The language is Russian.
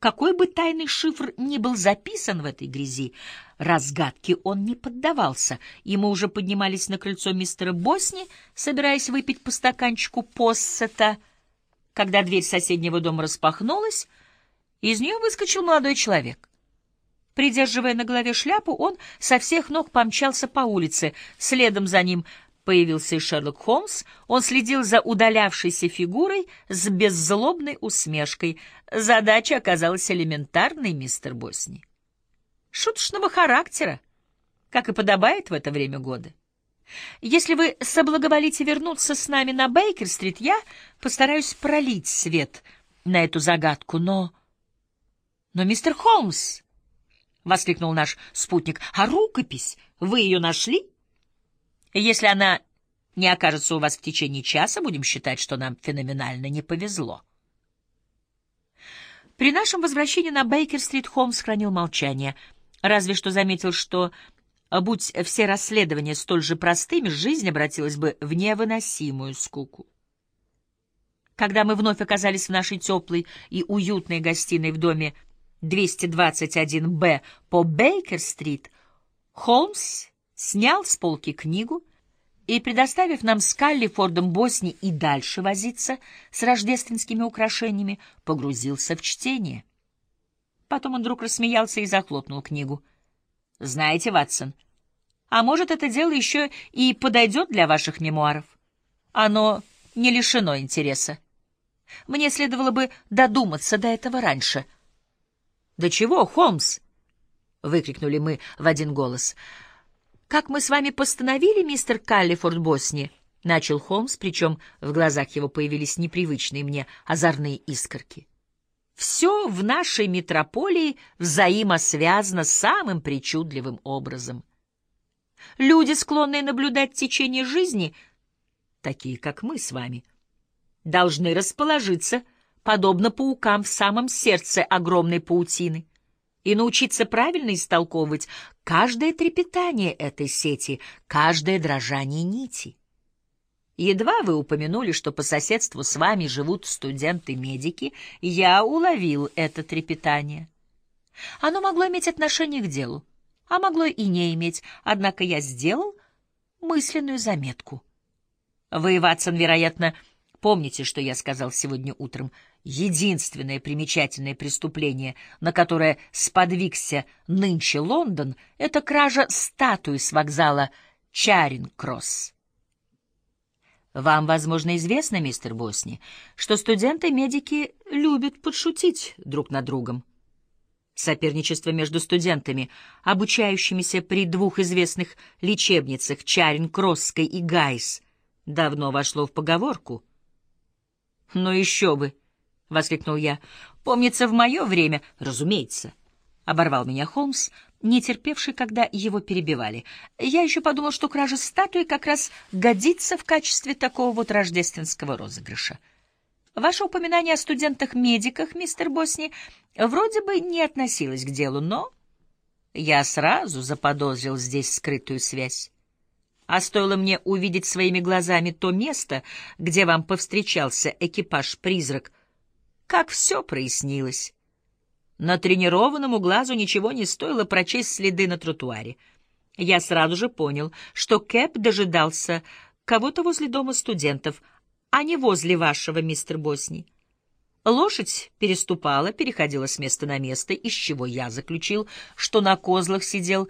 какой бы тайный шифр ни был записан в этой грязи, разгадке он не поддавался, и мы уже поднимались на крыльцо мистера Босни, собираясь выпить по стаканчику поссета, когда дверь соседнего дома распахнулась, из нее выскочил молодой человек. Придерживая на голове шляпу, он со всех ног помчался по улице, следом за ним появился и Шерлок Холмс. Он следил за удалявшейся фигурой с беззлобной усмешкой. Задача оказалась элементарной, мистер Босни. Шуточного характера, как и подобает в это время года. Если вы соблаговолите вернуться с нами на Бейкер-стрит, я постараюсь пролить свет на эту загадку, но... Но, мистер Холмс, — воскликнул наш спутник, — а рукопись, вы ее нашли? — если она не окажется у вас в течение часа, будем считать, что нам феноменально не повезло. При нашем возвращении на Бейкер-стрит Холмс хранил молчание, разве что заметил, что, будь все расследования столь же простыми, жизнь обратилась бы в невыносимую скуку. Когда мы вновь оказались в нашей теплой и уютной гостиной в доме 221-Б по Бейкер-стрит, Холмс снял с полки книгу и, предоставив нам с Каллифордом Босни и дальше возиться с рождественскими украшениями, погрузился в чтение. Потом он вдруг рассмеялся и захлопнул книгу. «Знаете, Ватсон, а может, это дело еще и подойдет для ваших мемуаров? Оно не лишено интереса. Мне следовало бы додуматься до этого раньше». «Да чего, Холмс?» — выкрикнули мы в один голос — «Как мы с вами постановили, мистер Каллифорд Босни?» — начал Холмс, причем в глазах его появились непривычные мне озорные искорки. «Все в нашей метрополии взаимосвязано самым причудливым образом. Люди, склонные наблюдать течение жизни, такие, как мы с вами, должны расположиться, подобно паукам в самом сердце огромной паутины и научиться правильно истолковывать каждое трепетание этой сети, каждое дрожание нити. Едва вы упомянули, что по соседству с вами живут студенты-медики, я уловил это трепетание. Оно могло иметь отношение к делу, а могло и не иметь, однако я сделал мысленную заметку. Вы, Ватсон, вероятно, помните, что я сказал сегодня утром — Единственное примечательное преступление, на которое сподвигся нынче Лондон, это кража статуи с вокзала Чаринг-Кросс. Вам, возможно, известно, мистер Босни, что студенты-медики любят подшутить друг над другом. Соперничество между студентами, обучающимися при двух известных лечебницах Чаринг-Кросской и Гайс, давно вошло в поговорку. Но еще бы! — воскликнул я. «Помнится, в мое время, разумеется». — оборвал меня Холмс, не терпевший, когда его перебивали. Я еще подумал, что кража статуи как раз годится в качестве такого вот рождественского розыгрыша. Ваше упоминание о студентах-медиках, мистер Босни, вроде бы не относилось к делу, но я сразу заподозрил здесь скрытую связь. А стоило мне увидеть своими глазами то место, где вам повстречался экипаж-призрак — как все прояснилось. На тренированному глазу ничего не стоило прочесть следы на тротуаре. Я сразу же понял, что Кэп дожидался кого-то возле дома студентов, а не возле вашего, мистер Босни. Лошадь переступала, переходила с места на место, из чего я заключил, что на козлах сидел